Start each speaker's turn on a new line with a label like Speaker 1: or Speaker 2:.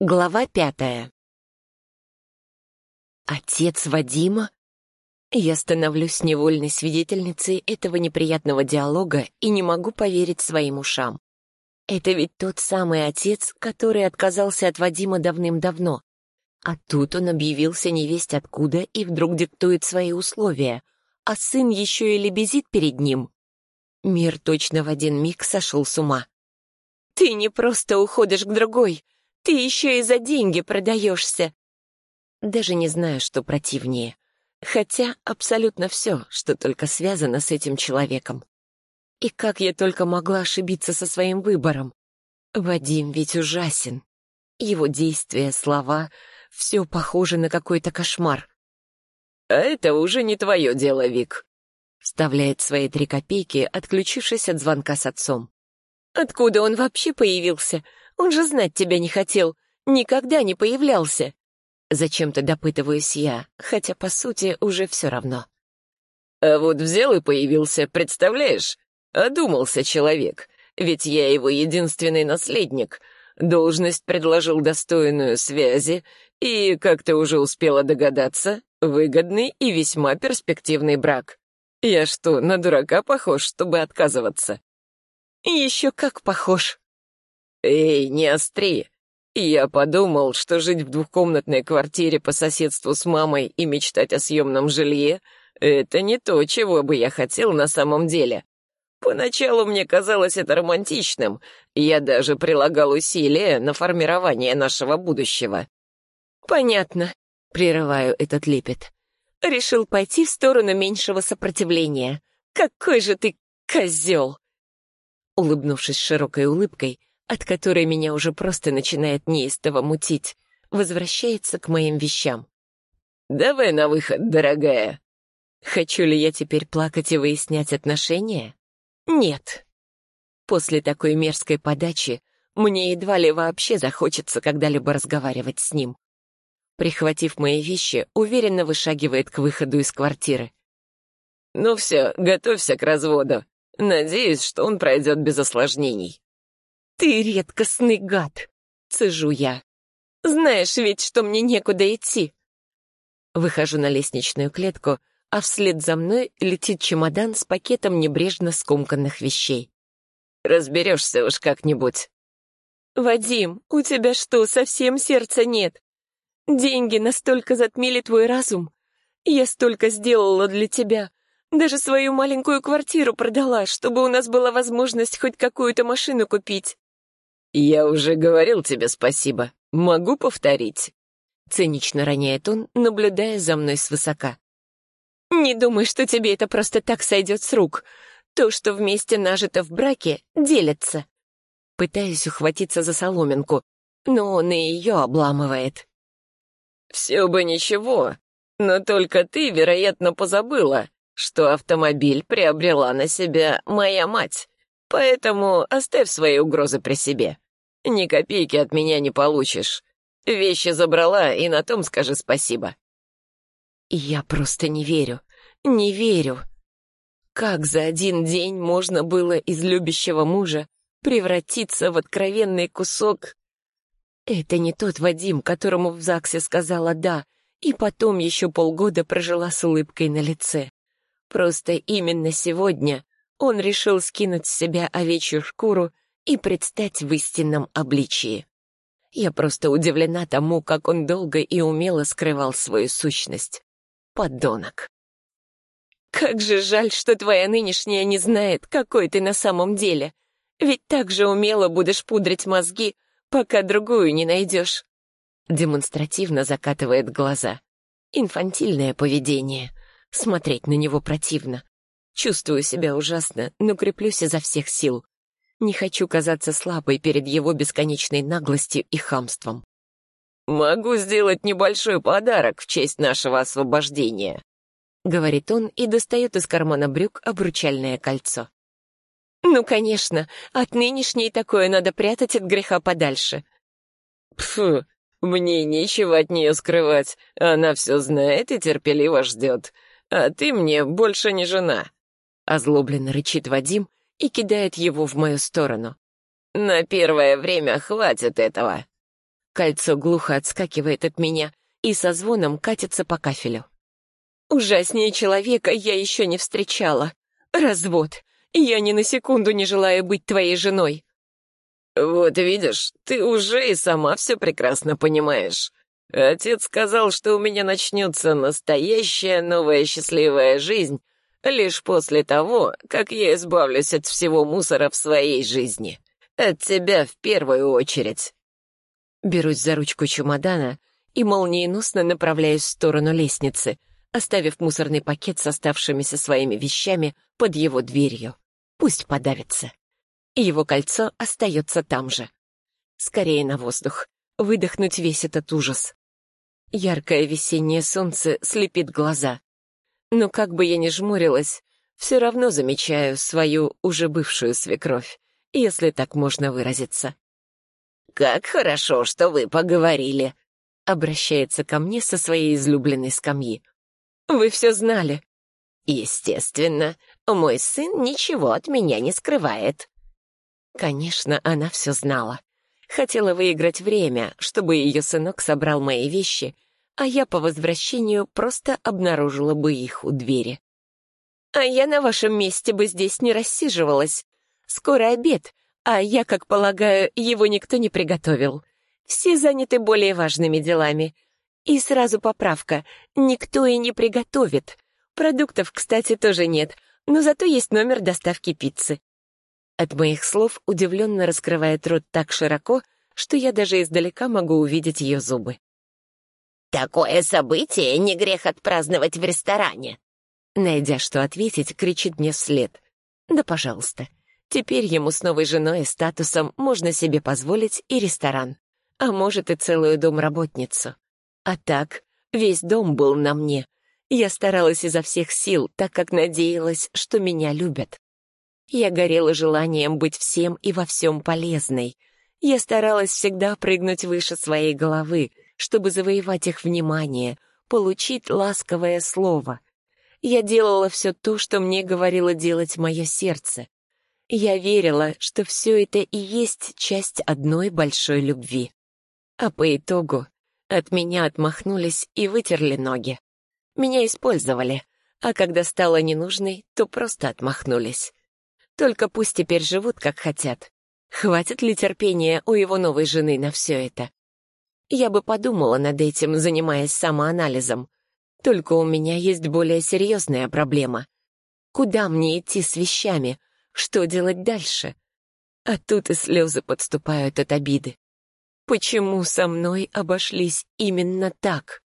Speaker 1: Глава пятая. Отец Вадима? Я становлюсь невольной свидетельницей этого неприятного диалога и не могу поверить своим ушам. Это ведь тот самый отец, который отказался от Вадима давным-давно. А тут он объявился невесть откуда и вдруг диктует свои условия, а сын еще и лебезит перед ним. Мир точно в один миг сошел с ума. «Ты не просто уходишь к другой, ты еще и за деньги продаешься. Даже не знаю, что противнее. Хотя абсолютно все, что только связано с этим человеком. И как я только могла ошибиться со своим выбором. Вадим ведь ужасен. Его действия, слова — все похоже на какой-то кошмар.
Speaker 2: «А это уже не твое дело, Вик», —
Speaker 1: вставляет свои три копейки, отключившись от звонка с отцом.
Speaker 3: «Откуда он вообще появился? Он же знать тебя не хотел, никогда не появлялся.
Speaker 1: Зачем-то допытываюсь я, хотя, по сути, уже все равно.
Speaker 2: А вот взял и появился, представляешь? Одумался человек, ведь я его единственный наследник. Должность предложил достойную связи и, как ты уже успела догадаться, выгодный и весьма перспективный брак. Я что, на дурака похож, чтобы отказываться?
Speaker 3: Еще как похож.
Speaker 2: «Эй, не остри! Я подумал, что жить в двухкомнатной квартире по соседству с мамой и мечтать о съемном жилье — это не то, чего бы я хотел на самом деле. Поначалу мне казалось это романтичным, я даже прилагал усилия на формирование нашего будущего».
Speaker 3: «Понятно», —
Speaker 1: прерываю этот лепет.
Speaker 3: «Решил пойти в сторону меньшего сопротивления. Какой же ты козел!»
Speaker 1: Улыбнувшись широкой улыбкой, от которой меня уже просто начинает неистово мутить, возвращается к моим вещам.
Speaker 2: «Давай на выход, дорогая».
Speaker 1: Хочу ли я теперь плакать и выяснять отношения? Нет. После такой мерзкой подачи мне едва ли вообще захочется когда-либо разговаривать с ним. Прихватив мои вещи, уверенно вышагивает к выходу из квартиры.
Speaker 2: «Ну все, готовься к разводу. Надеюсь, что он пройдет без осложнений».
Speaker 3: «Ты редкостный гад!» — цежу я. «Знаешь ведь, что мне некуда идти!»
Speaker 1: Выхожу на лестничную клетку, а вслед за мной летит чемодан с пакетом небрежно скомканных вещей.
Speaker 2: «Разберешься уж как-нибудь».
Speaker 3: «Вадим, у тебя что, совсем сердца нет? Деньги настолько затмили твой разум? Я столько сделала для тебя, даже свою маленькую квартиру продала, чтобы у нас была возможность хоть какую-то машину купить.
Speaker 2: «Я уже говорил тебе спасибо. Могу повторить?»
Speaker 1: Цинично роняет он, наблюдая за мной свысока.
Speaker 3: «Не думай, что тебе это просто так сойдет с рук. То, что вместе нажито в браке, делится».
Speaker 1: Пытаюсь ухватиться за соломинку, но он и ее обламывает.
Speaker 2: «Все бы ничего, но только ты, вероятно, позабыла, что автомобиль приобрела на себя моя мать. Поэтому оставь свои угрозы при себе. Ни копейки от меня не получишь. Вещи забрала, и на том скажи спасибо».
Speaker 1: Я просто не верю, не верю. Как за один день можно было из любящего мужа превратиться в откровенный кусок? Это не тот Вадим, которому в ЗАГСе сказала «да», и потом еще полгода прожила с улыбкой на лице. Просто именно сегодня он решил скинуть с себя овечью шкуру и предстать в истинном обличии. Я просто удивлена тому, как он долго и умело скрывал свою сущность. Подонок.
Speaker 3: «Как же жаль, что твоя нынешняя не знает, какой ты на самом деле. Ведь так же умело будешь пудрить мозги, пока другую не найдешь».
Speaker 1: Демонстративно закатывает глаза. Инфантильное поведение. Смотреть на него противно. Чувствую себя ужасно, но креплюсь изо всех сил. Не хочу казаться слабой перед его бесконечной наглостью и хамством.
Speaker 2: «Могу сделать небольшой подарок в честь нашего освобождения», —
Speaker 1: говорит он и достает из кармана брюк обручальное кольцо.
Speaker 3: «Ну, конечно, от нынешней такое надо прятать от греха подальше».
Speaker 2: «Пфу, мне нечего от нее скрывать, она все знает и терпеливо ждет, а ты мне больше не жена».
Speaker 1: Озлобленно рычит Вадим и кидает его в мою сторону.
Speaker 2: «На первое время хватит этого».
Speaker 1: Кольцо глухо отскакивает от меня и со звоном катится по кафелю.
Speaker 3: Ужаснее человека я еще не встречала. Развод. Я ни на секунду не желаю быть твоей женой.
Speaker 2: Вот видишь, ты уже и сама все прекрасно понимаешь. Отец сказал, что у меня начнется настоящая новая счастливая жизнь лишь после того, как я избавлюсь от всего мусора в своей жизни. От тебя в первую очередь.
Speaker 1: Берусь за ручку чемодана и молниеносно направляюсь в сторону лестницы, оставив мусорный пакет с оставшимися своими вещами под его дверью. Пусть подавится. Его кольцо остается там же. Скорее на воздух. Выдохнуть весь этот ужас. Яркое весеннее солнце слепит глаза. Но как бы я ни жмурилась, все равно замечаю свою уже бывшую свекровь, если так можно выразиться.
Speaker 2: «Как хорошо, что вы поговорили», —
Speaker 1: обращается ко мне со своей излюбленной скамьи. «Вы все знали».
Speaker 2: «Естественно, мой сын ничего от меня не скрывает».
Speaker 1: Конечно, она все знала. Хотела выиграть время, чтобы ее сынок собрал мои вещи, а я по возвращению просто обнаружила бы их у двери. «А я на вашем месте бы здесь не рассиживалась. Скоро обед, а я, как полагаю, его никто не приготовил. Все заняты более важными делами. И сразу поправка, никто и не приготовит. Продуктов, кстати, тоже нет, но зато есть номер доставки пиццы. От моих слов удивленно раскрывает рот так широко, что я даже издалека могу увидеть ее зубы.
Speaker 2: «Такое событие не грех отпраздновать в ресторане!»
Speaker 1: Найдя что ответить, кричит мне вслед. «Да, пожалуйста. Теперь ему с новой женой и статусом можно себе позволить и ресторан, а может и целую домработницу. А так, весь дом был на мне. Я старалась изо всех сил, так как надеялась, что меня любят. Я горела желанием быть всем и во всем полезной. Я старалась всегда прыгнуть выше своей головы, чтобы завоевать их внимание, получить ласковое слово. Я делала все то, что мне говорило делать мое сердце. Я верила, что все это и есть часть одной большой любви. А по итогу от меня отмахнулись и вытерли ноги. Меня использовали, а когда стало ненужной, то просто отмахнулись. Только пусть теперь живут, как хотят. Хватит ли терпения у его новой жены на все это? Я бы подумала над этим, занимаясь самоанализом. Только у меня есть более серьезная проблема. Куда мне идти с вещами? Что делать дальше? А тут и слезы подступают от обиды. Почему со мной обошлись именно так?